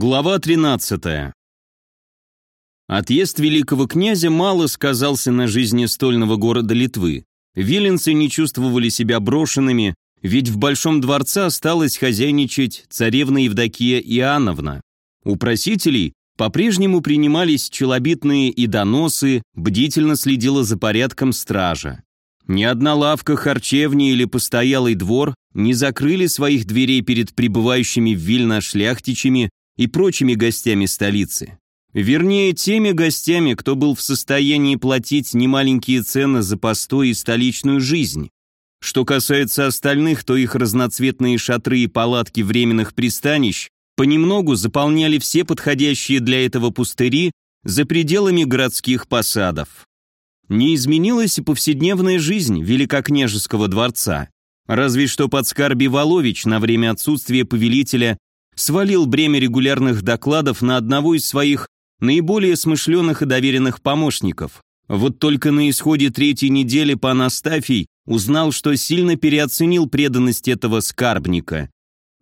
Глава 13. Отъезд великого князя мало сказался на жизни стольного города Литвы. Виленцы не чувствовали себя брошенными, ведь в Большом дворце осталась хозяйничать царевна Евдокия Иоанновна. У просителей по-прежнему принимались челобитные и доносы, бдительно следила за порядком стража. Ни одна лавка, харчевни или постоялый двор не закрыли своих дверей перед прибывающими в Вильно шляхтичами и прочими гостями столицы. Вернее, теми гостями, кто был в состоянии платить немаленькие цены за постой и столичную жизнь. Что касается остальных, то их разноцветные шатры и палатки временных пристанищ понемногу заполняли все подходящие для этого пустыри за пределами городских посадов. Не изменилась и повседневная жизнь Великокняжеского дворца. Разве что подскарби Волович на время отсутствия повелителя свалил бремя регулярных докладов на одного из своих наиболее смышленых и доверенных помощников. Вот только на исходе третьей недели пан Астафий узнал, что сильно переоценил преданность этого скарбника.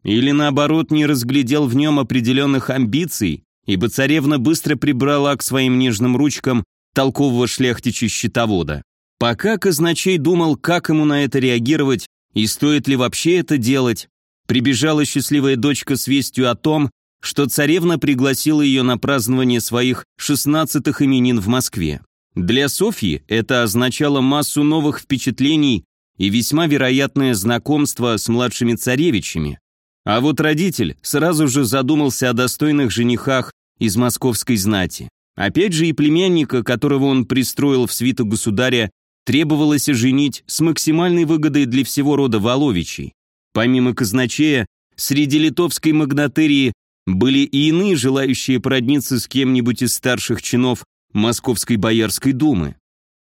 Или наоборот, не разглядел в нем определенных амбиций, ибо царевна быстро прибрала к своим нежным ручкам толкового шляхтича-щитовода. Пока казначей думал, как ему на это реагировать и стоит ли вообще это делать, прибежала счастливая дочка с вестью о том, что царевна пригласила ее на празднование своих шестнадцатых именин в Москве. Для Софьи это означало массу новых впечатлений и весьма вероятное знакомство с младшими царевичами. А вот родитель сразу же задумался о достойных женихах из московской знати. Опять же и племянника, которого он пристроил в свиту государя, требовалось женить с максимальной выгодой для всего рода Воловичей. Помимо казначея, среди литовской магнатерии были и иные желающие породниться с кем-нибудь из старших чинов Московской Боярской думы.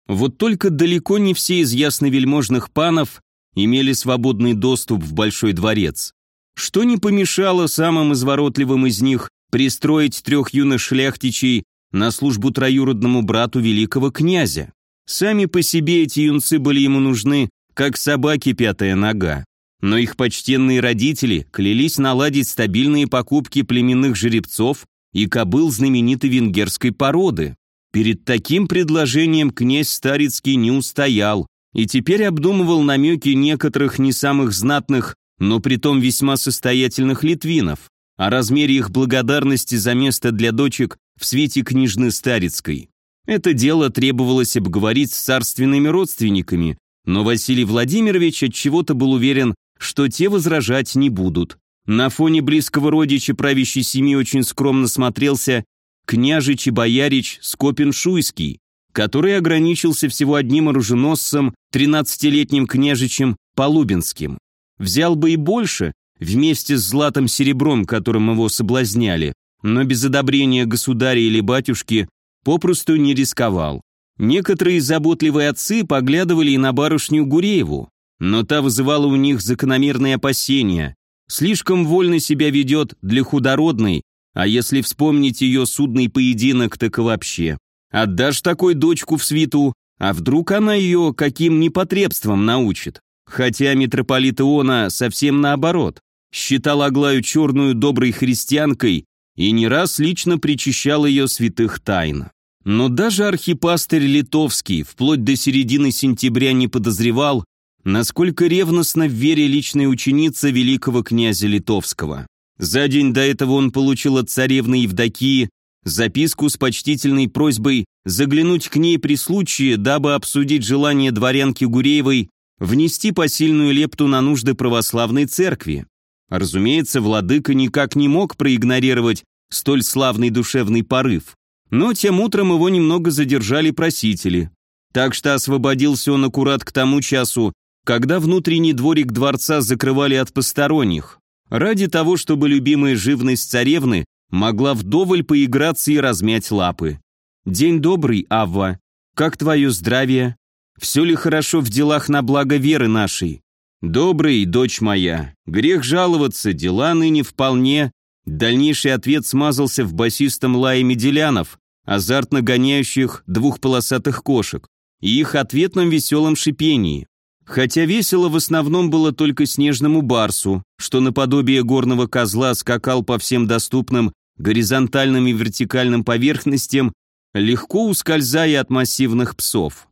Вот только далеко не все из ясновельможных панов имели свободный доступ в Большой дворец, что не помешало самым изворотливым из них пристроить трех юных шляхтичей на службу троюродному брату великого князя. Сами по себе эти юнцы были ему нужны, как собаки пятая нога но их почтенные родители клялись наладить стабильные покупки племенных жеребцов и кобыл знаменитой венгерской породы. Перед таким предложением князь Старицкий не устоял и теперь обдумывал намеки некоторых не самых знатных, но притом весьма состоятельных литвинов о размере их благодарности за место для дочек в свете княжны Старицкой. Это дело требовалось обговорить с царственными родственниками, но Василий Владимирович от чего-то был уверен, что те возражать не будут. На фоне близкого родича правящей семьи очень скромно смотрелся княжич и боярич Скопин-Шуйский, который ограничился всего одним оруженосцем, 13-летним княжичем Полубинским. Взял бы и больше, вместе с златым серебром, которым его соблазняли, но без одобрения государя или батюшки попросту не рисковал. Некоторые заботливые отцы поглядывали и на барышню Гурееву, но та вызывала у них закономерные опасения. Слишком вольно себя ведет для худородной, а если вспомнить ее судный поединок, так и вообще. Отдашь такой дочку в свиту, а вдруг она ее каким непотребством научит? Хотя митрополит Иона совсем наоборот. Считал Аглаю черную доброй христианкой и не раз лично причащал ее святых тайн. Но даже архипастырь Литовский вплоть до середины сентября не подозревал, насколько ревностно в вере личной ученица великого князя Литовского. За день до этого он получил от царевны Евдокии записку с почтительной просьбой заглянуть к ней при случае, дабы обсудить желание дворянки Гуреевой внести посильную лепту на нужды православной церкви. Разумеется, владыка никак не мог проигнорировать столь славный душевный порыв, но тем утром его немного задержали просители. Так что освободился он аккурат к тому часу, когда внутренний дворик дворца закрывали от посторонних, ради того, чтобы любимая живность царевны могла вдоволь поиграться и размять лапы. «День добрый, Авва. Как твое здравие? Все ли хорошо в делах на благо веры нашей?» «Добрый, дочь моя. Грех жаловаться, дела ныне вполне». Дальнейший ответ смазался в басистом лае меделянов, азартно гоняющих двух полосатых кошек, и их ответном веселом шипении. Хотя весело в основном было только снежному барсу, что наподобие горного козла скакал по всем доступным горизонтальным и вертикальным поверхностям, легко ускользая от массивных псов.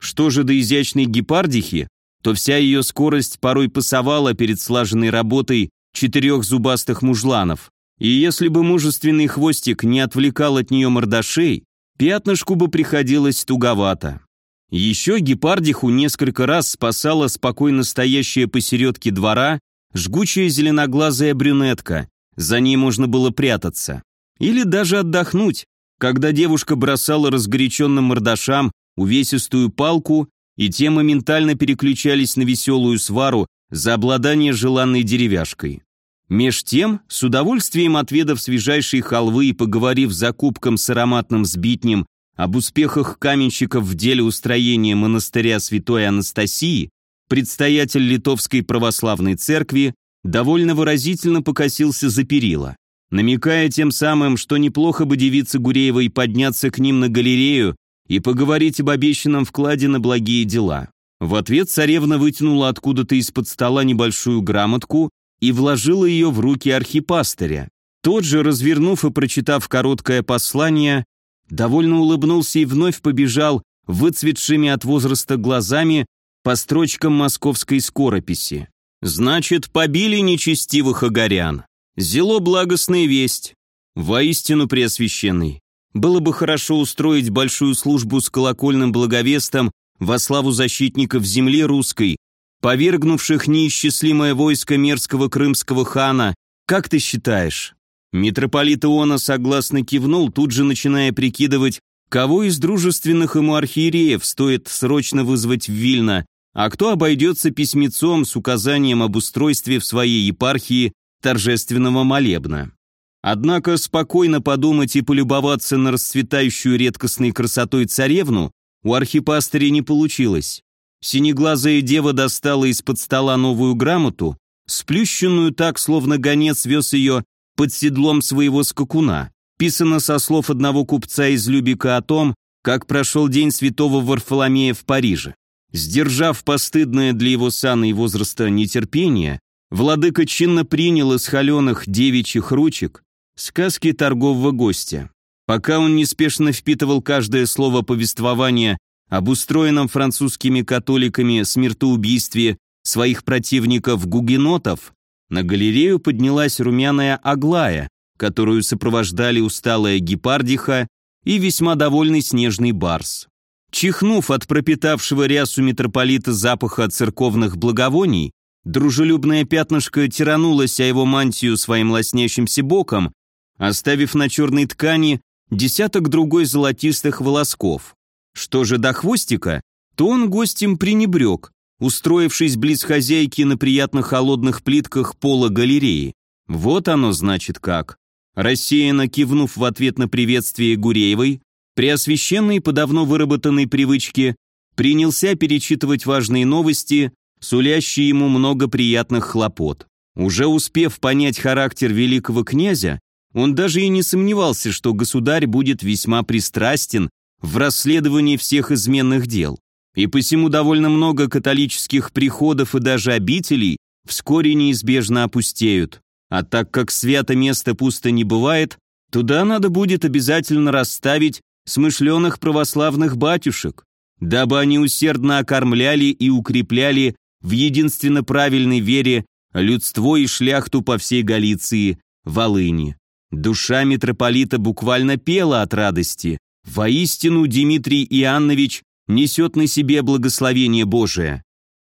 Что же до изящной гепардихи, то вся ее скорость порой пасовала перед слаженной работой четырех зубастых мужланов. И если бы мужественный хвостик не отвлекал от нее мордашей, пятнышку бы приходилось туговато. Еще гепардиху несколько раз спасала спокойно стоящая посередке двора жгучая зеленоглазая брюнетка, за ней можно было прятаться. Или даже отдохнуть, когда девушка бросала разгоряченным мордашам увесистую палку, и те моментально переключались на веселую свару за обладание желанной деревяшкой. Меж тем, с удовольствием отведав свежайшей халвы и поговорив за кубком с ароматным сбитнем об успехах каменщиков в деле устроения монастыря святой Анастасии, предстоятель Литовской православной церкви довольно выразительно покосился за перила, намекая тем самым, что неплохо бы девице Гуреевой подняться к ним на галерею и поговорить об обещанном вкладе на благие дела. В ответ царевна вытянула откуда-то из-под стола небольшую грамотку и вложила ее в руки архипастыря. Тот же, развернув и прочитав короткое послание, довольно улыбнулся и вновь побежал выцветшими от возраста глазами по строчкам московской скорописи. «Значит, побили нечестивых огорян. Зело благостная весть. Воистину преосвященный. Было бы хорошо устроить большую службу с колокольным благовестом во славу защитников земли русской, повергнувших неисчислимое войско мерзкого крымского хана. Как ты считаешь?» Митрополит Иона согласно кивнул, тут же начиная прикидывать, кого из дружественных ему архиереев стоит срочно вызвать в Вильно, а кто обойдется письмецом с указанием об устройстве в своей епархии торжественного молебна. Однако спокойно подумать и полюбоваться на расцветающую редкостной красотой царевну у архипастыря не получилось. Синеглазая дева достала из-под стола новую грамоту, сплющенную так, словно гонец вез ее под седлом своего скакуна. Писано со слов одного купца из Любика о том, как прошел день святого Варфоломея в Париже. Сдержав постыдное для его сана и возраста нетерпение, владыка чинно принял из холеных девичьих ручек сказки торгового гостя. Пока он неспешно впитывал каждое слово повествования об устроенном французскими католиками смертоубийстве своих противников-гугенотов, на галерею поднялась румяная Аглая, которую сопровождали усталая гепардиха и весьма довольный снежный барс. Чихнув от пропитавшего рясу митрополита запаха церковных благовоний, дружелюбное пятнышко тиранулось о его мантию своим лоснящимся боком, оставив на черной ткани десяток другой золотистых волосков. Что же до хвостика, то он гостем пренебрег, устроившись близ хозяйки на приятно холодных плитках пола галереи. Вот оно значит как. Рассеянно кивнув в ответ на приветствие Гуреевой, Преосвященный по давно выработанной привычке принялся перечитывать важные новости, сулящие ему много приятных хлопот. Уже успев понять характер великого князя, он даже и не сомневался, что государь будет весьма пристрастен в расследовании всех изменных дел. И посему довольно много католических приходов и даже обителей вскоре неизбежно опустеют. А так как свято место пусто не бывает, туда надо будет обязательно расставить смышленых православных батюшек, дабы они усердно окормляли и укрепляли в единственно правильной вере людство и шляхту по всей Галиции, Волыни. Душа митрополита буквально пела от радости. Воистину Дмитрий Иоаннович несет на себе благословение Божие.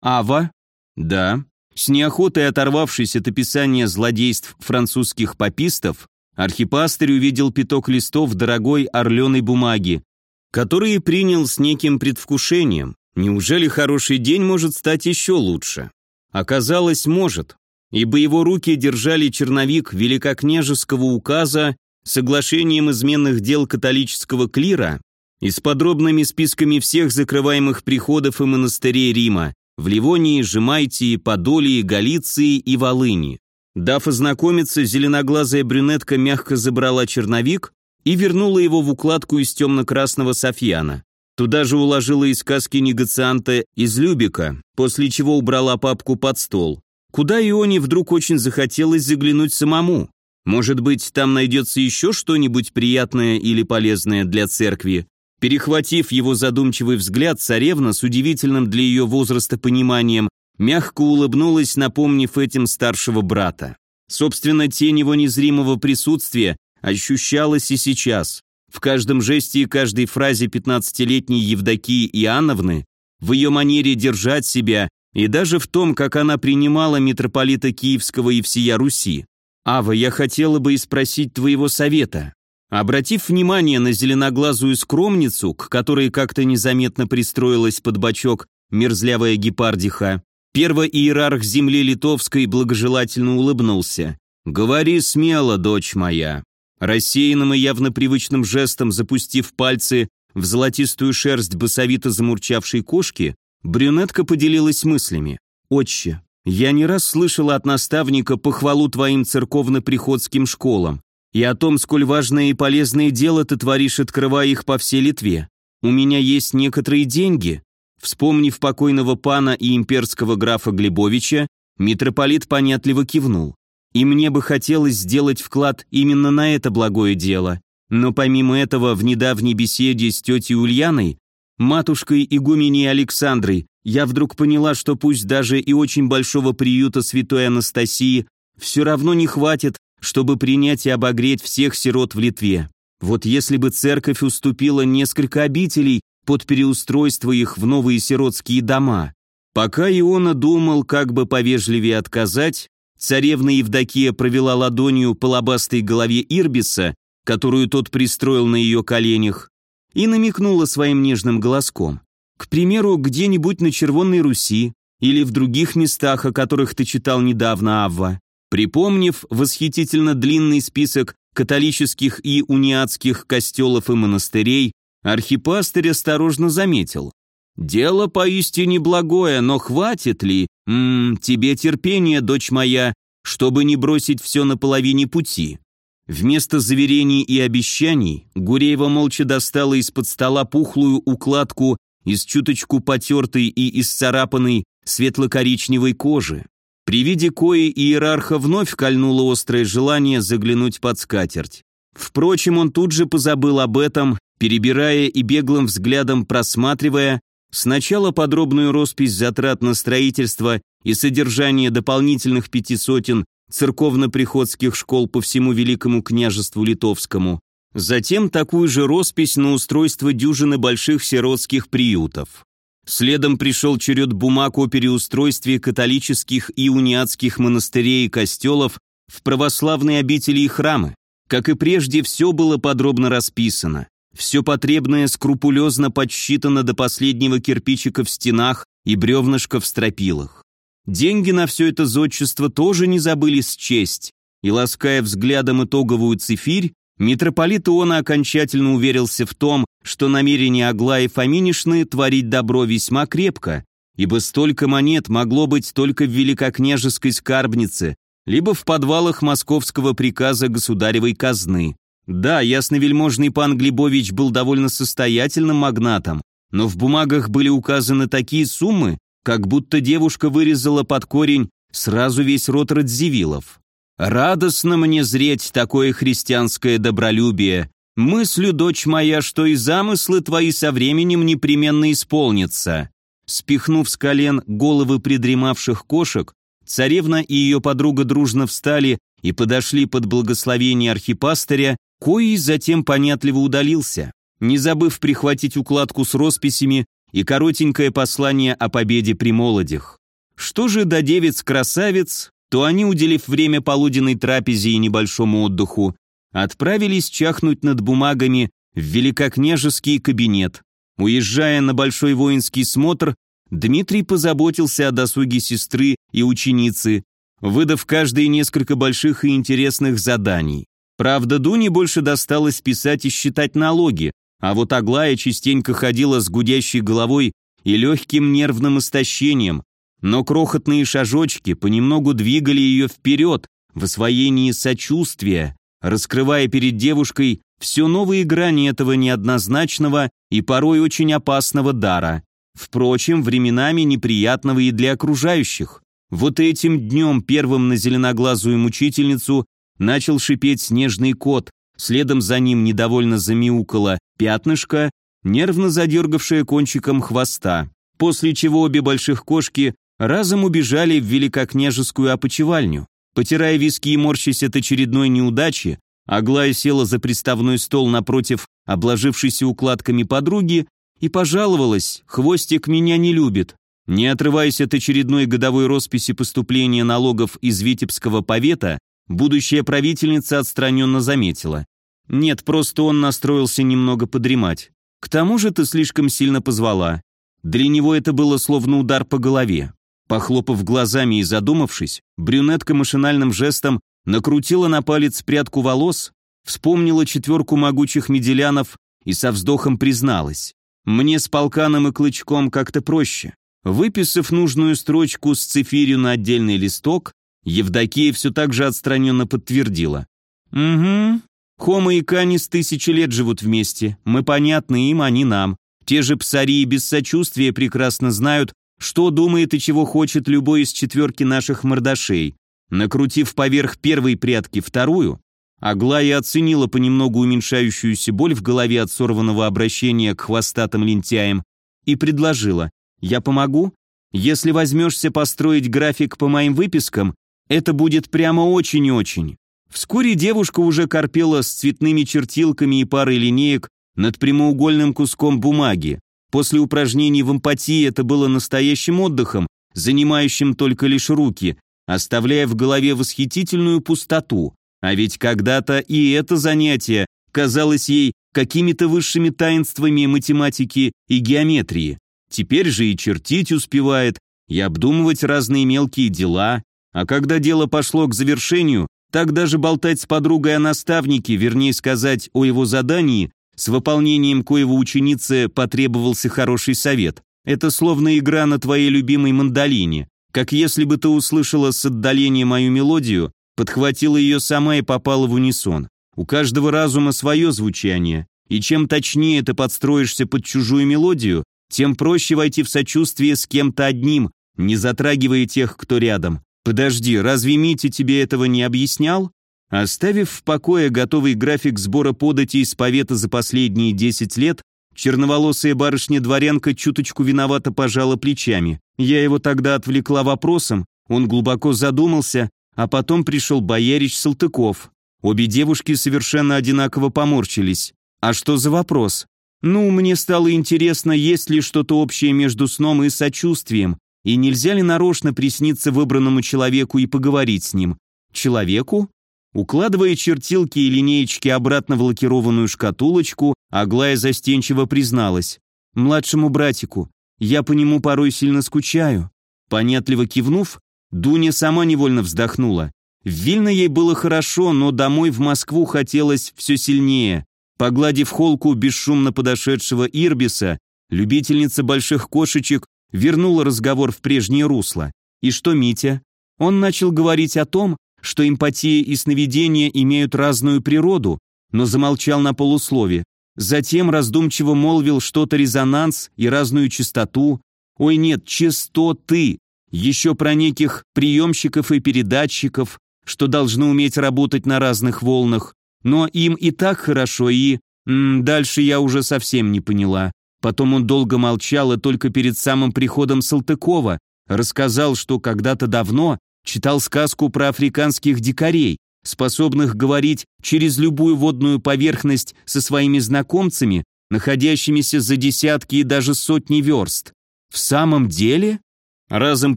Ава? Да. С неохотой оторвавшись от описания злодейств французских попистов, Архипастырь увидел пяток листов дорогой орленой бумаги, которые принял с неким предвкушением. Неужели хороший день может стать еще лучше? Оказалось, может, ибо его руки держали черновик великокняжеского указа соглашением изменных дел католического клира и с подробными списками всех закрываемых приходов и монастырей Рима в Ливонии, Жемайтии, Подолии, Галиции и Волыни. Дав ознакомиться, зеленоглазая брюнетка мягко забрала черновик и вернула его в укладку из темно-красного софьяна. Туда же уложила из сказки негацианта из Любика, после чего убрала папку под стол. Куда Ионе вдруг очень захотелось заглянуть самому. Может быть, там найдется еще что-нибудь приятное или полезное для церкви? Перехватив его задумчивый взгляд, царевна с удивительным для ее возраста пониманием мягко улыбнулась, напомнив этим старшего брата. Собственно, тень его незримого присутствия ощущалась и сейчас. В каждом жесте и каждой фразе пятнадцатилетней Евдокии Иоанновны, в ее манере держать себя и даже в том, как она принимала митрополита Киевского и всея Руси. «Ава, я хотела бы и спросить твоего совета». Обратив внимание на зеленоглазую скромницу, к которой как-то незаметно пристроилась под бочок мерзлявая гепардиха, первый иерарх земли литовской благожелательно улыбнулся. «Говори смело, дочь моя». Рассеянным и явно привычным жестом запустив пальцы в золотистую шерсть басовито замурчавшей кошки, брюнетка поделилась мыслями. «Отче, я не раз слышала от наставника похвалу твоим церковно-приходским школам и о том, сколь важное и полезное дело ты творишь, открывая их по всей Литве. У меня есть некоторые деньги». Вспомнив покойного пана и имперского графа Глебовича, митрополит понятливо кивнул. И мне бы хотелось сделать вклад именно на это благое дело. Но помимо этого, в недавней беседе с тетей Ульяной, матушкой игуменей Александрой, я вдруг поняла, что пусть даже и очень большого приюта святой Анастасии все равно не хватит, чтобы принять и обогреть всех сирот в Литве. Вот если бы церковь уступила несколько обителей под переустройство их в новые сиротские дома. Пока Иона думал, как бы повежливее отказать, Царевна Евдокия провела ладонью по лобастой голове Ирбиса, которую тот пристроил на ее коленях, и намекнула своим нежным голоском. К примеру, где-нибудь на Червонной Руси или в других местах, о которых ты читал недавно, Авва. Припомнив восхитительно длинный список католических и униатских костелов и монастырей, архипастырь осторожно заметил. «Дело поистине благое, но хватит ли? Ммм, тебе терпение, дочь моя, чтобы не бросить все на половине пути». Вместо заверений и обещаний Гуреева молча достала из-под стола пухлую укладку из чуточку потертой и исцарапанной светло-коричневой кожи. При виде кои иерарха вновь кольнуло острое желание заглянуть под скатерть. Впрочем, он тут же позабыл об этом, перебирая и беглым взглядом просматривая Сначала подробную роспись затрат на строительство и содержание дополнительных пяти сотен церковно-приходских школ по всему Великому княжеству Литовскому, затем такую же роспись на устройство дюжины больших сиротских приютов. Следом пришел черед бумаг о переустройстве католических и униатских монастырей и костелов в православные обители и храмы. Как и прежде, все было подробно расписано. Все потребное скрупулезно подсчитано до последнего кирпичика в стенах и бревнышка в стропилах. Деньги на все это зодчество тоже не забыли счесть, и, лаская взглядом итоговую цифирь, митрополит Иона окончательно уверился в том, что намерение Аглаи Фоминишны творить добро весьма крепко, ибо столько монет могло быть только в великокняжеской скарбнице, либо в подвалах московского приказа государевой казны. Да, ясновельможный пан Глебович был довольно состоятельным магнатом, но в бумагах были указаны такие суммы, как будто девушка вырезала под корень сразу весь род Радзивиллов. Радостно мне зреть такое христианское добролюбие. Мыслю, дочь моя, что и замыслы твои со временем непременно исполнятся. Спихнув с колен головы придремавших кошек, царевна и ее подруга дружно встали и подошли под благословение архипастыря, Кои затем понятливо удалился, не забыв прихватить укладку с росписями и коротенькое послание о победе при молодях. Что же до девиц-красавиц, то они, уделив время полуденной трапезе и небольшому отдыху, отправились чахнуть над бумагами в великокняжеский кабинет. Уезжая на большой воинский смотр, Дмитрий позаботился о досуге сестры и ученицы, выдав каждой несколько больших и интересных заданий. Правда, Дуне больше досталось писать и считать налоги, а вот Аглая частенько ходила с гудящей головой и легким нервным истощением, но крохотные шажочки понемногу двигали ее вперед в освоении сочувствия, раскрывая перед девушкой все новые грани этого неоднозначного и порой очень опасного дара. Впрочем, временами неприятного и для окружающих. Вот этим днем первым на зеленоглазую мучительницу начал шипеть снежный кот, следом за ним недовольно замяукало пятнышко, нервно задергавшее кончиком хвоста, после чего обе больших кошки разом убежали в великокняжескую опочивальню. Потирая виски и морщась от очередной неудачи, Аглая села за приставной стол напротив обложившейся укладками подруги и пожаловалась, хвостик меня не любит. Не отрываясь от очередной годовой росписи поступления налогов из Витебского повета, будущая правительница отстраненно заметила. Нет, просто он настроился немного подремать. К тому же ты слишком сильно позвала. Для него это было словно удар по голове. Похлопав глазами и задумавшись, брюнетка машинальным жестом накрутила на палец прядку волос, вспомнила четверку могучих меделянов и со вздохом призналась. «Мне с полканом и клычком как-то проще». Выписав нужную строчку с цифирью на отдельный листок, Евдокия все так же отстраненно подтвердила. «Угу. Хома и Канис тысячи лет живут вместе. Мы понятны им, они нам. Те же псари без сочувствия прекрасно знают, что думает и чего хочет любой из четверки наших мордашей. Накрутив поверх первой прядки вторую, Аглая оценила понемногу уменьшающуюся боль в голове от сорванного обращения к хвостатым лентяям и предложила «Я помогу? Если возьмешься построить график по моим выпискам, это будет прямо очень-очень». Вскоре девушка уже корпела с цветными чертилками и парой линеек над прямоугольным куском бумаги. После упражнений в эмпатии это было настоящим отдыхом, занимающим только лишь руки, оставляя в голове восхитительную пустоту. А ведь когда-то и это занятие казалось ей какими-то высшими таинствами математики и геометрии. Теперь же и чертить успевает, и обдумывать разные мелкие дела, а когда дело пошло к завершению, так даже болтать с подругой о наставнике, вернее сказать, о его задании, с выполнением коего ученице потребовался хороший совет. Это словно игра на твоей любимой мандолине как если бы ты услышала с отдаления мою мелодию, подхватила ее сама и попала в унисон. У каждого разума свое звучание, и чем точнее ты подстроишься под чужую мелодию, тем проще войти в сочувствие с кем-то одним, не затрагивая тех, кто рядом. Подожди, разве Митя тебе этого не объяснял? Оставив в покое готовый график сбора податей из повета за последние 10 лет, Черноволосая барышня-дворянка чуточку виновато пожала плечами. Я его тогда отвлекла вопросом, он глубоко задумался, а потом пришел боярич Салтыков. Обе девушки совершенно одинаково поморщились. А что за вопрос? Ну, мне стало интересно, есть ли что-то общее между сном и сочувствием, и нельзя ли нарочно присниться выбранному человеку и поговорить с ним. Человеку? Укладывая чертилки и линеечки обратно в лакированную шкатулочку, Аглая застенчиво призналась. «Младшему братику. Я по нему порой сильно скучаю». Понятливо кивнув, Дуня сама невольно вздохнула. В Вильно ей было хорошо, но домой в Москву хотелось все сильнее. Погладив холку бесшумно подошедшего Ирбиса, любительница больших кошечек вернула разговор в прежнее русло. И что Митя? Он начал говорить о том, что эмпатия и сновидения имеют разную природу, но замолчал на полуслове. Затем раздумчиво молвил что-то резонанс и разную частоту. Ой, нет, частоты. Еще про неких приемщиков и передатчиков, что должны уметь работать на разных волнах. Но им и так хорошо, и... М -м, дальше я уже совсем не поняла. Потом он долго молчал и только перед самым приходом Салтыкова рассказал, что когда-то давно Читал сказку про африканских дикарей, способных говорить через любую водную поверхность со своими знакомцами, находящимися за десятки и даже сотни верст. В самом деле? Разом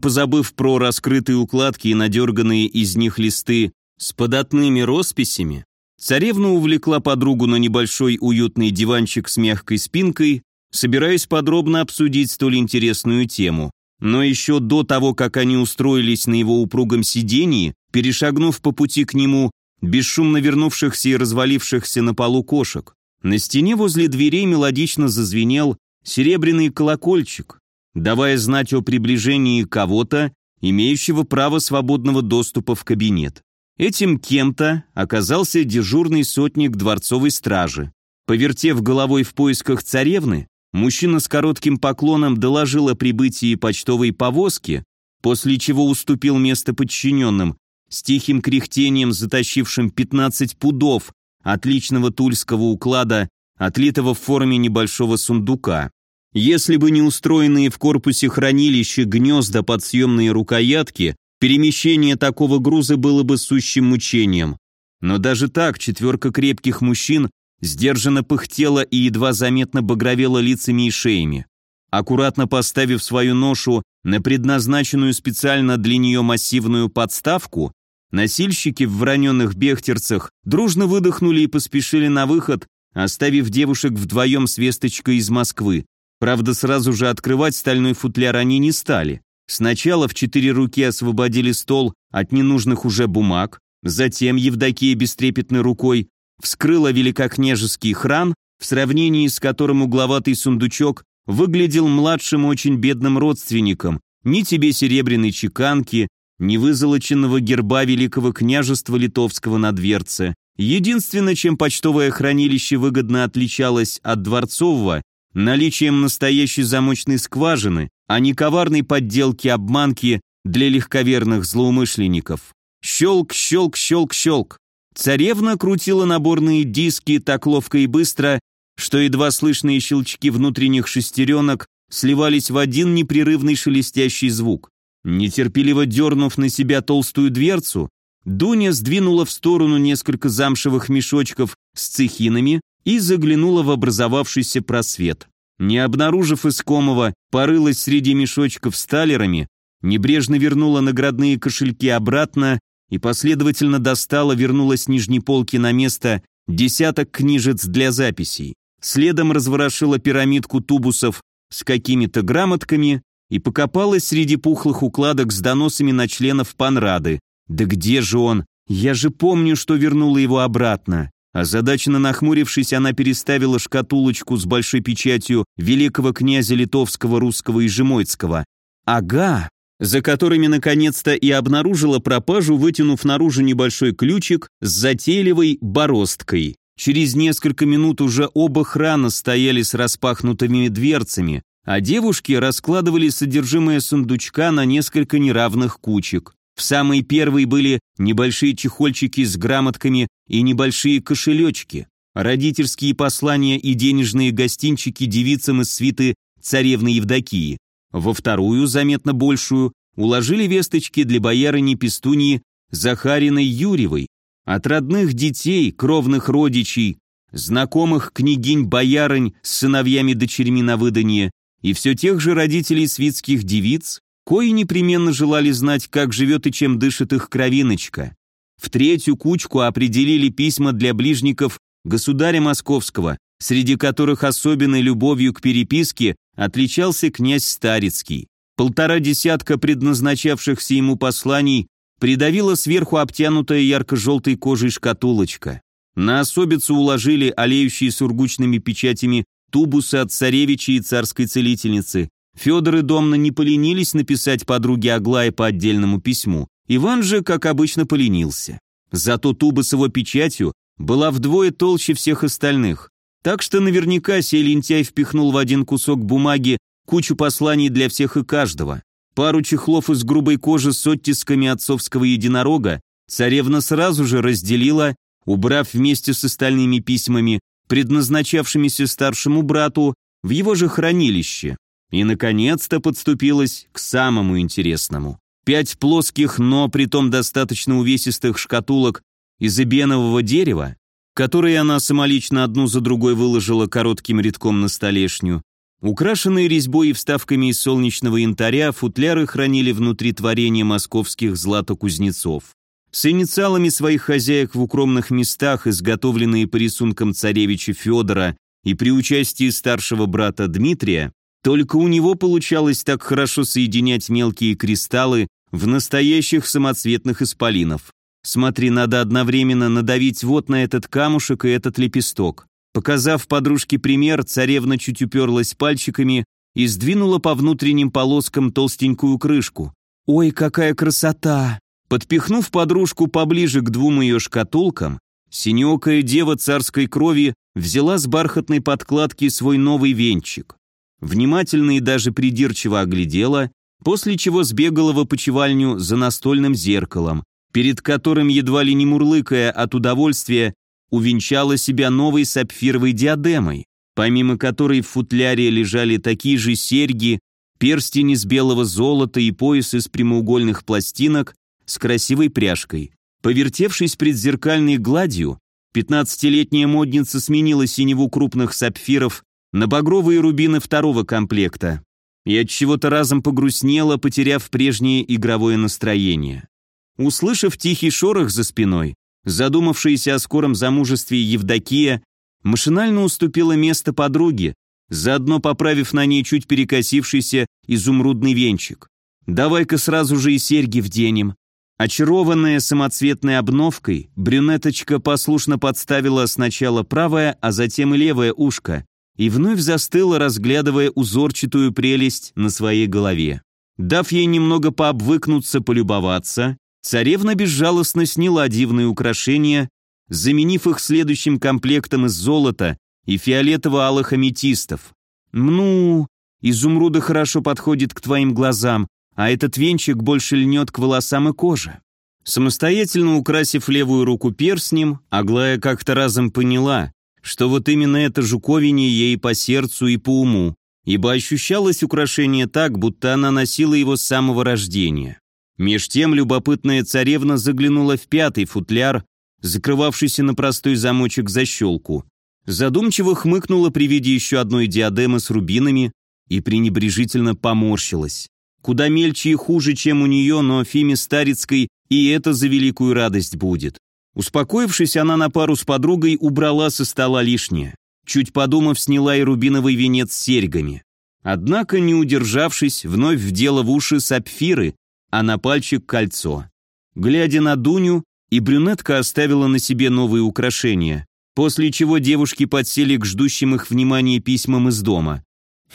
позабыв про раскрытые укладки и надерганные из них листы с податными росписями, царевна увлекла подругу на небольшой уютный диванчик с мягкой спинкой, собираясь подробно обсудить столь интересную тему. Но еще до того, как они устроились на его упругом сидении, перешагнув по пути к нему бесшумно вернувшихся и развалившихся на полу кошек, на стене возле дверей мелодично зазвенел серебряный колокольчик, давая знать о приближении кого-то, имеющего право свободного доступа в кабинет. Этим кем-то оказался дежурный сотник дворцовой стражи. Повертев головой в поисках царевны, Мужчина с коротким поклоном доложил о прибытии почтовой повозки, после чего уступил место подчиненным, с тихим кряхтением, затащившим 15 пудов отличного тульского уклада, отлитого в форме небольшого сундука. Если бы не устроенные в корпусе хранилища гнезда под съемные рукоятки, перемещение такого груза было бы сущим мучением. Но даже так четверка крепких мужчин сдержанно пыхтела и едва заметно багровела лицами и шеями. Аккуратно поставив свою ношу на предназначенную специально для нее массивную подставку, носильщики в вороненных бехтерцах дружно выдохнули и поспешили на выход, оставив девушек вдвоем с весточкой из Москвы. Правда, сразу же открывать стальной футляр они не стали. Сначала в четыре руки освободили стол от ненужных уже бумаг, затем Евдокия бестрепетной рукой вскрыла великокняжеский хран, в сравнении с которым угловатый сундучок выглядел младшим очень бедным родственником, ни тебе серебряной чеканки, ни вызолоченного герба великого княжества литовского на дверце. Единственное, чем почтовое хранилище выгодно отличалось от дворцового, наличием настоящей замочной скважины, а не коварной подделки обманки для легковерных злоумышленников. Щелк, щелк, щелк, щелк. Царевна крутила наборные диски так ловко и быстро, что едва слышные щелчки внутренних шестеренок сливались в один непрерывный шелестящий звук. Нетерпеливо дернув на себя толстую дверцу, Дуня сдвинула в сторону несколько замшевых мешочков с цехинами и заглянула в образовавшийся просвет. Не обнаружив искомого, порылась среди мешочков с талерами, небрежно вернула наградные кошельки обратно и последовательно достала, вернула с нижней полки на место десяток книжец для записей. Следом разворошила пирамидку тубусов с какими-то грамотками и покопалась среди пухлых укладок с доносами на членов панрады. Да где же он? Я же помню, что вернула его обратно. Озадаченно нахмурившись, она переставила шкатулочку с большой печатью великого князя литовского, русского и жемойцкого. Ага, за которыми наконец-то и обнаружила пропажу, вытянув наружу небольшой ключик с затейливой бороздкой. Через несколько минут уже оба храна стояли с распахнутыми дверцами, а девушки раскладывали содержимое сундучка на несколько неравных кучек. В самой первой были небольшие чехольчики с грамотками и небольшие кошелечки, родительские послания и денежные гостинчики девицам из свиты царевны Евдокии. Во вторую, заметно большую, уложили весточки для боярыни Пестунии Захариной Юрьевой, от родных детей, кровных родичей, знакомых княгинь-боярынь с сыновьями-дочерьми на выданье и все тех же родителей свитских девиц, кои непременно желали знать, как живет и чем дышит их кровиночка. В третью кучку определили письма для ближников государя Московского, среди которых особенной любовью к переписке отличался князь Старицкий. Полтора десятка предназначавшихся ему посланий придавила сверху обтянутая ярко-желтой кожей шкатулочка. На особицу уложили олеющие сургучными печатями тубусы от царевича и царской целительницы. Федор и Домна не поленились написать подруге Аглае по отдельному письму. Иван же, как обычно, поленился. Зато туба с его печатью была вдвое толще всех остальных. Так что наверняка сей лентяй впихнул в один кусок бумаги кучу посланий для всех и каждого. Пару чехлов из грубой кожи с оттисками отцовского единорога царевна сразу же разделила, убрав вместе с остальными письмами, предназначавшимися старшему брату, в его же хранилище. И, наконец-то, подступилась к самому интересному. Пять плоских, но притом достаточно увесистых шкатулок из эбенового дерева, которые она самолично одну за другой выложила коротким рядком на столешню, Украшенные резьбой и вставками из солнечного янтаря, футляры хранили внутри творения московских златокузнецов. С инициалами своих хозяек в укромных местах, изготовленные по рисункам царевича Федора и при участии старшего брата Дмитрия, только у него получалось так хорошо соединять мелкие кристаллы в настоящих самоцветных исполинов. Смотри, надо одновременно надавить вот на этот камушек и этот лепесток. Показав подружке пример, царевна чуть уперлась пальчиками и сдвинула по внутренним полоскам толстенькую крышку. «Ой, какая красота!» Подпихнув подружку поближе к двум ее шкатулкам, синеокая дева царской крови взяла с бархатной подкладки свой новый венчик. Внимательно и даже придирчиво оглядела, после чего сбегала в опочивальню за настольным зеркалом, перед которым, едва ли не мурлыкая от удовольствия, увенчала себя новой сапфировой диадемой, помимо которой в футляре лежали такие же серьги, перстень из белого золота и пояс из прямоугольных пластинок с красивой пряжкой. Повертевшись пред зеркальной гладью, пятнадцатилетняя модница сменила синеву крупных сапфиров на багровые рубины второго комплекта и от чего-то разом погрустнела, потеряв прежнее игровое настроение. Услышав тихий шорох за спиной, задумавшаяся о скором замужестве Евдокия машинально уступила место подруге, заодно поправив на ней чуть перекосившийся изумрудный венчик. «Давай-ка сразу же и серьги вденем». Очарованная самоцветной обновкой, брюнеточка послушно подставила сначала правое, а затем и левое ушко и вновь застыла, разглядывая узорчатую прелесть на своей голове. Дав ей немного пообвыкнуться, полюбоваться, царевна безжалостно сняла дивные украшения, заменив их следующим комплектом из золота и фиолетово-алых аметистов. «Ну, изумруда хорошо подходит к твоим глазам, а этот венчик больше льнет к волосам и коже». Самостоятельно украсив левую руку перстнем, Аглая как-то разом поняла, что вот именно это жуковине ей по сердцу и по уму, ибо ощущалось украшение так, будто она носила его с самого рождения. Меж тем любопытная царевна заглянула в пятый футляр, закрывавшийся на простой замочек защелку. Задумчиво хмыкнула при виде еще одной диадемы с рубинами и пренебрежительно поморщилась. Куда мельче и хуже, чем у нее, но Фиме Старицкой и это за великую радость будет. Успокоившись, она на пару с подругой убрала со стола лишнее. Чуть подумав, сняла и рубиновый венец с серьгами. Однако, не удержавшись, вновь вдела в уши сапфиры, а на пальчик кольцо. Глядя на Дуню, и брюнетка оставила на себе новые украшения, после чего девушки подсели к ждущим их внимания письмам из дома.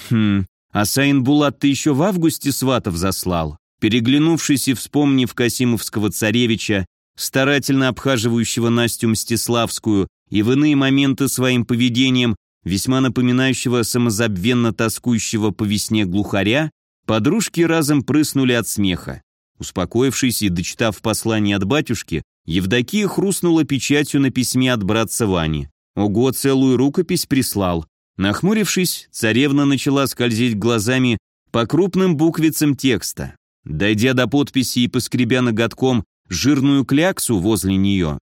Хм, а Саин Булат-то еще в августе сватов заслал. Переглянувшись и вспомнив Касимовского царевича, старательно обхаживающего Настю Мстиславскую и в иные моменты своим поведением, весьма напоминающего самозабвенно тоскующего по весне глухаря, подружки разом прыснули от смеха. Успокоившись и дочитав послание от батюшки, Евдокия хрустнула печатью на письме от братца Вани. Ого, целую рукопись прислал. Нахмурившись, царевна начала скользить глазами по крупным буквицам текста. Дойдя до подписи и поскребя ноготком жирную кляксу возле нее,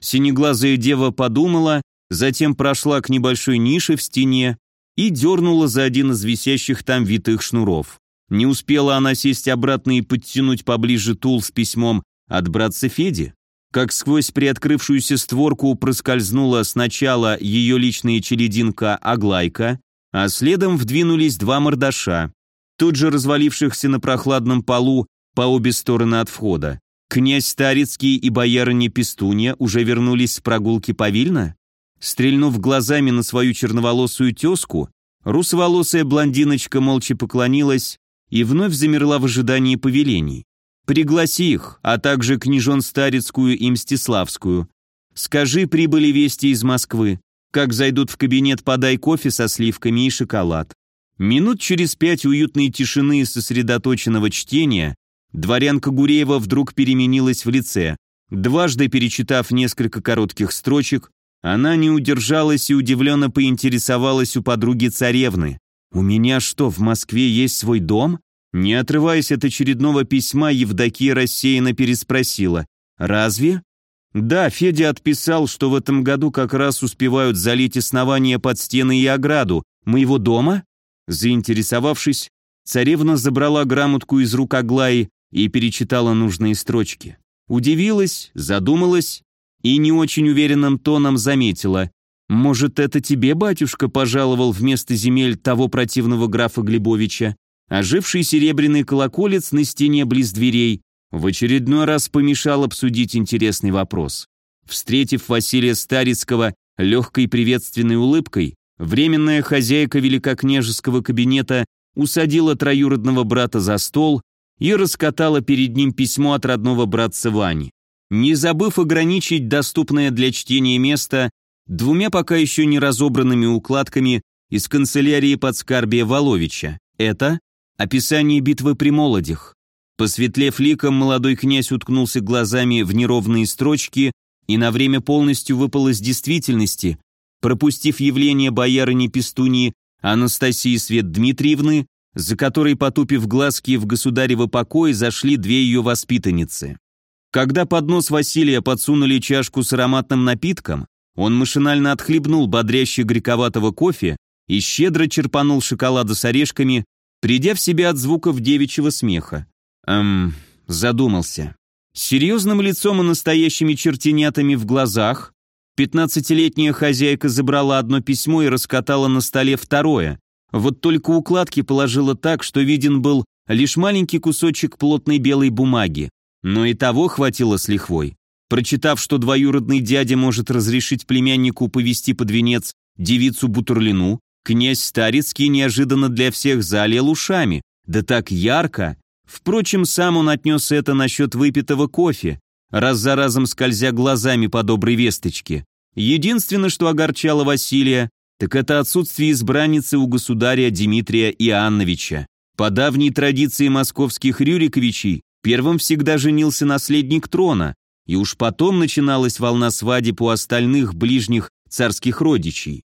синеглазая дева подумала, затем прошла к небольшой нише в стене и дернула за один из висящих там витых шнуров. Не успела она сесть обратно и подтянуть поближе тул с письмом от братца Феди, как сквозь приоткрывшуюся створку проскользнула сначала ее личная челединка Аглайка, а следом вдвинулись два мордаша, тут же развалившихся на прохладном полу по обе стороны от входа. Князь Старицкий и боярыня Пестунья уже вернулись с прогулки по Вильно? Стрельнув глазами на свою черноволосую тезку, русоволосая блондиночка молча поклонилась и вновь замерла в ожидании повелений. Пригласи их, а также княжон Старицкую и Мстиславскую. Скажи, прибыли вести из Москвы. Как зайдут в кабинет, подай кофе со сливками и шоколад. Минут через пять уютной тишины и сосредоточенного чтения дворянка Гуреева вдруг переменилась в лице. Дважды перечитав несколько коротких строчек, она не удержалась и удивленно поинтересовалась у подруги царевны. «У меня что, в Москве есть свой дом?» Не отрываясь от очередного письма, Евдокия рассеянно переспросила. «Разве?» «Да, Федя отписал, что в этом году как раз успевают залить основания под стены и ограду. Моего дома?» Заинтересовавшись, царевна забрала грамотку из рук Аглаи и перечитала нужные строчки. Удивилась, задумалась и не очень уверенным тоном заметила. «Может, это тебе, батюшка, пожаловал вместо земель того противного графа Глебовича?» Оживший серебряный колоколец на стене близ дверей в очередной раз помешал обсудить интересный вопрос. Встретив Василия Старицкого легкой приветственной улыбкой, временная хозяйка великокняжеского кабинета усадила троюродного брата за стол и раскатала перед ним письмо от родного братца Вани. Не забыв ограничить доступное для чтения место двумя пока еще не разобранными укладками из канцелярии подскарбия Воловича. Это Описание битвы при Молодях. Посветлев ликом, молодой князь уткнулся глазами в неровные строчки и на время полностью выпал из действительности, пропустив явление боярыни Пестунии Анастасии Свет Дмитриевны, за которой, потупив глазки в государево покое, зашли две ее воспитанницы. Когда под нос Василия подсунули чашку с ароматным напитком, он машинально отхлебнул бодряще грековатого кофе и щедро черпанул шоколада с орешками, придя в себя от звуков девичьего смеха. Эм, задумался. С серьезным лицом и настоящими чертенятами в глазах пятнадцатилетняя хозяйка забрала одно письмо и раскатала на столе второе. Вот только укладки положила так, что виден был лишь маленький кусочек плотной белой бумаги. Но и того хватило с лихвой. Прочитав, что двоюродный дядя может разрешить племяннику повести под венец девицу Бутурлину, князь Старицкий неожиданно для всех залил ушами, да так ярко. Впрочем, сам он отнес это насчет выпитого кофе, раз за разом скользя глазами по доброй весточке. Единственное, что огорчало Василия, так это отсутствие избранницы у государя Дмитрия Иоанновича. По давней традиции московских Рюриковичей, первым всегда женился наследник трона, и уж потом начиналась волна свадеб у остальных ближних царских родичей.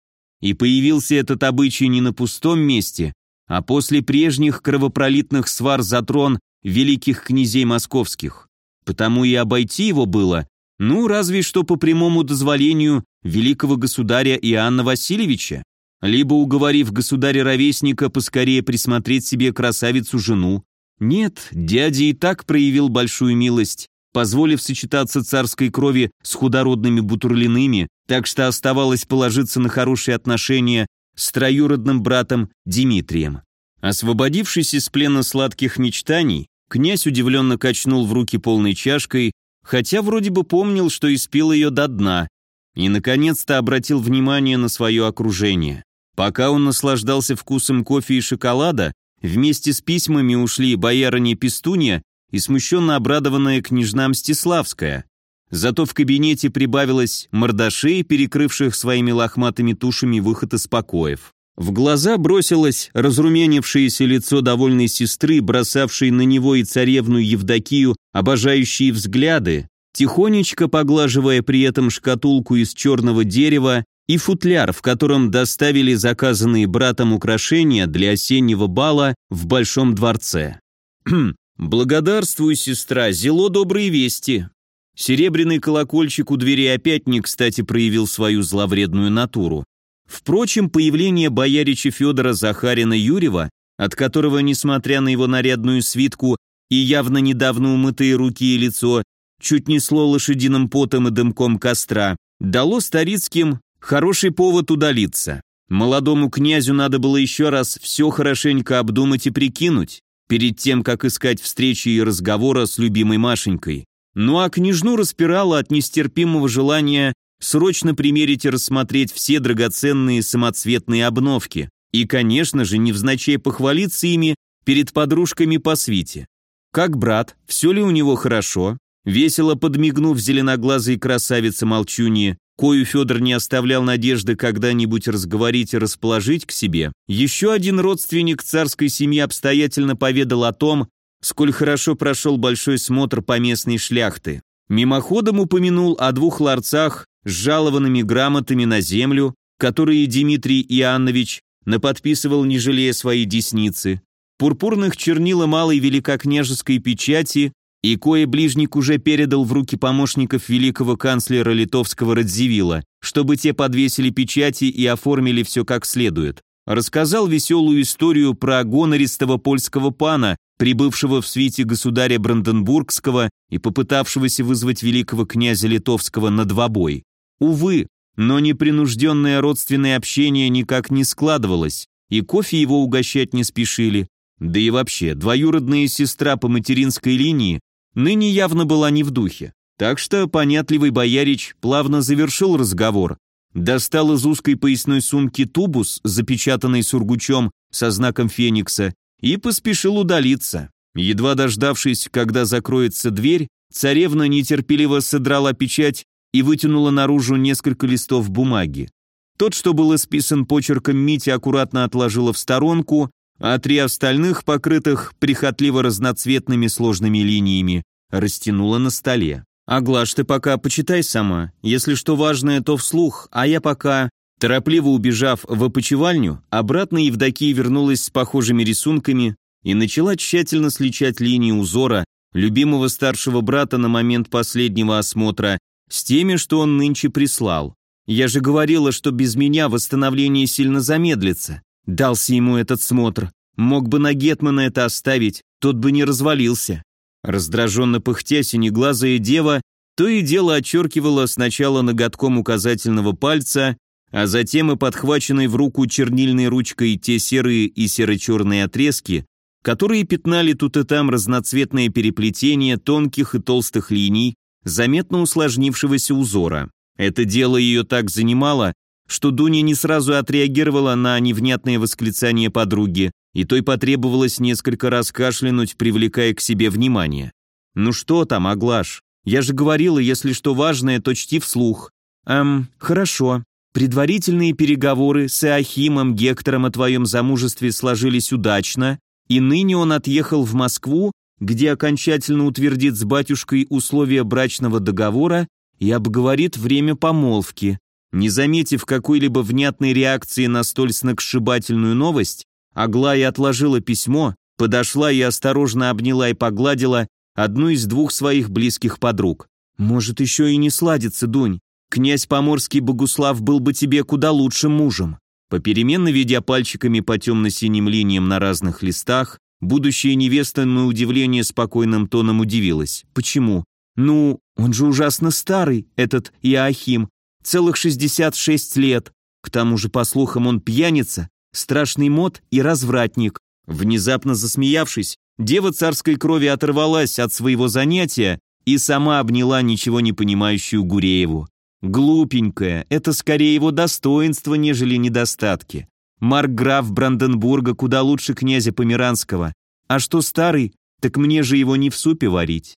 И появился этот обычай не на пустом месте, а после прежних кровопролитных свар за трон великих князей московских. Потому и обойти его было, ну, разве что по прямому дозволению великого государя Иоанна Васильевича, либо уговорив государя-ровесника поскорее присмотреть себе красавицу-жену. Нет, дядя и так проявил большую милость, позволив сочетаться царской крови с худородными бутурлиными, так что оставалось положиться на хорошие отношения с троюродным братом Дмитрием. Освободившись из плена сладких мечтаний, князь удивленно качнул в руки полной чашкой, хотя вроде бы помнил, что испил ее до дна, и, наконец-то, обратил внимание на свое окружение. Пока он наслаждался вкусом кофе и шоколада, вместе с письмами ушли боярыня Пестунья и смущенно обрадованная княжна Мстиславская. Зато в кабинете прибавилось мордашей, перекрывших своими лохматыми тушами выход из покоев. В глаза бросилось разрумянившееся лицо довольной сестры, бросавшей на него и царевну Евдокию обожающие взгляды, тихонечко поглаживая при этом шкатулку из черного дерева и футляр, в котором доставили заказанные братом украшения для осеннего бала в Большом дворце. «Благодарствуй, сестра, зело добрые вести». Серебряный колокольчик у двери опять не кстати проявил свою зловредную натуру. Впрочем, появление боярича Федора Захарина Юрьева, от которого, несмотря на его нарядную свитку и явно недавно умытые руки и лицо, чуть несло лошадиным потом и дымком костра, дало Старицким хороший повод удалиться. Молодому князю надо было еще раз все хорошенько обдумать и прикинуть, перед тем, как искать встречи и разговора с любимой Машенькой. Ну а княжну распирала от нестерпимого желания срочно примерить и рассмотреть все драгоценные самоцветные обновки и, конечно же, невзначай похвалиться ими перед подружками по свите. Как брат, все ли у него хорошо? Весело подмигнув зеленоглазой красавице молчунье, кою Федор не оставлял надежды когда-нибудь разговорить и расположить к себе, еще один родственник царской семьи обстоятельно поведал о том, сколь хорошо прошел большой смотр поместной шляхты. Мимоходом упомянул о двух ларцах с жалованными грамотами на землю, которые Дмитрий Иоаннович наподписывал, не жалея своей десницы, пурпурных чернила малой великокняжеской печати и кое ближник уже передал в руки помощников великого канцлера литовского Радзивилла, чтобы те подвесили печати и оформили все как следует. Рассказал веселую историю про гонористого польского пана, прибывшего в свите государя Бранденбургского и попытавшегося вызвать великого князя литовского на двобой. Увы, но непринужденное родственное общение никак не складывалось, и кофе его угощать не спешили. Да и вообще, двоюродная сестра по материнской линии ныне явно была не в духе. Так что понятливый боярич плавно завершил разговор, достал из узкой поясной сумки тубус, запечатанный сургучом со знаком феникса, и поспешил удалиться. Едва дождавшись, когда закроется дверь, царевна нетерпеливо содрала печать и вытянула наружу несколько листов бумаги. Тот, что был исписан почерком Мити, аккуратно отложила в сторонку, а три остальных, покрытых прихотливо разноцветными сложными линиями, растянула на столе. «Аглаш, ты пока почитай сама. Если что важное, то вслух, а я пока...» Торопливо убежав в опочивальню, обратно Евдокия вернулась с похожими рисунками и начала тщательно сличать линии узора любимого старшего брата на момент последнего осмотра с теми, что он нынче прислал. Я же говорила, что без меня восстановление сильно замедлится. Дался ему этот смотр. Мог бы на Гетмана это оставить, тот бы не развалился. Раздраженно пыхтя синеглазая дева то и дело отчеркивала сначала ноготком указательного пальца, а затем и подхваченной в руку чернильной ручкой те серые и серо-черные отрезки, которые пятнали тут и там разноцветное переплетение тонких и толстых линий, заметно усложнившегося узора. Это дело ее так занимало, что Дуня не сразу отреагировала на невнятное восклицание подруги, и той потребовалось несколько раз кашлянуть, привлекая к себе внимание. «Ну что там, Аглаш? Я же говорила, если что важное, то чти вслух». «Эм, хорошо. Предварительные переговоры с Иохимом Гектором о твоем замужестве сложились удачно, и ныне он отъехал в Москву, где окончательно утвердит с батюшкой условия брачного договора и обговорит время помолвки. Не заметив какой-либо внятной реакции на столь сногсшибательную новость, Аглая отложила письмо, подошла и осторожно обняла и погладила одну из двух своих близких подруг. «Может, еще и не сладится, Дунь. Князь Поморский Богуслав был бы тебе куда лучшим мужем». Попеременно ведя пальчиками по темно-синим линиям на разных листах, будущая невеста на удивление спокойным тоном удивилась. «Почему? Ну, он же ужасно старый, этот Иоахим, целых 66 лет. К тому же, по слухам, он пьяница, страшный мод и развратник». Внезапно засмеявшись, дева царской крови оторвалась от своего занятия и сама обняла ничего не понимающую Гурееву. Глупенькая, это скорее его достоинство, нежели недостатки. Маркграф Бранденбурга куда лучше князя Померанского. А что старый, так мне же его не в супе варить.